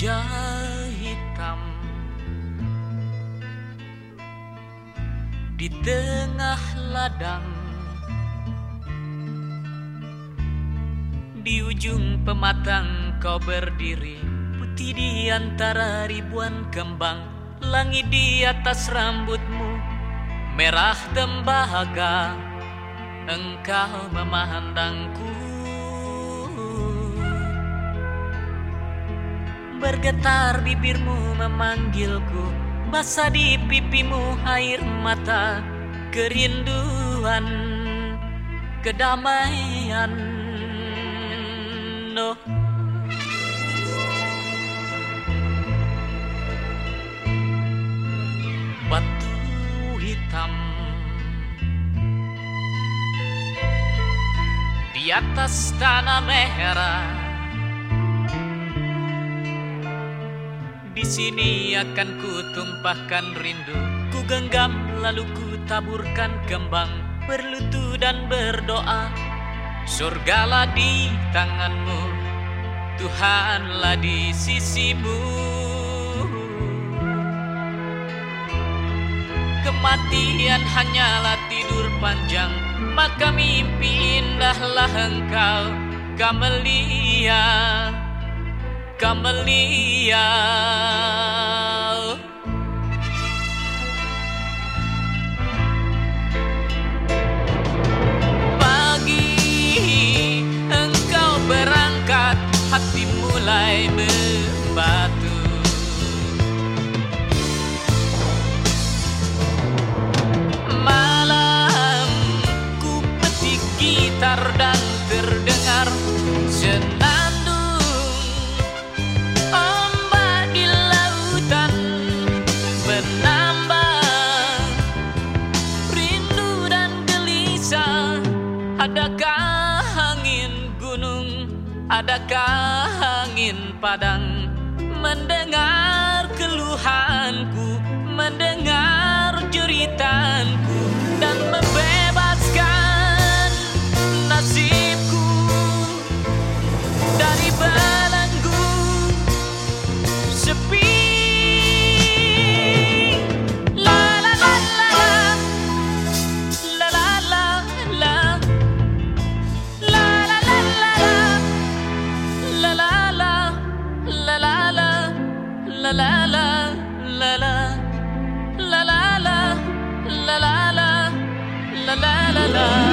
hitam. Di tengah ladang di ujung pematang kau berdiri. Putih di antara ribuan kembang langit di atas rambutmu. Merah tembaga engkau memandangku Bergetar bibirmu memanggilku Basah di pipimu air mata Kerinduan Kedamaian no. Batu hitam Di atas tanah merah Di sini akan ku tumpahkan rindu. Ku genggam lalu ku taburkan kembang Berlutu dan berdoa Surgalah di tanganmu Tuhanlah di sisimu. Kematian hanyalah tidur panjang Maka mimpi indahlah engkau Kamelia Camelia Pagi engkau berangkat Hati mulai membatu. Malam ku petik gitar dan adakah angin padang Mendengar keluhanku, mendengar Dan love.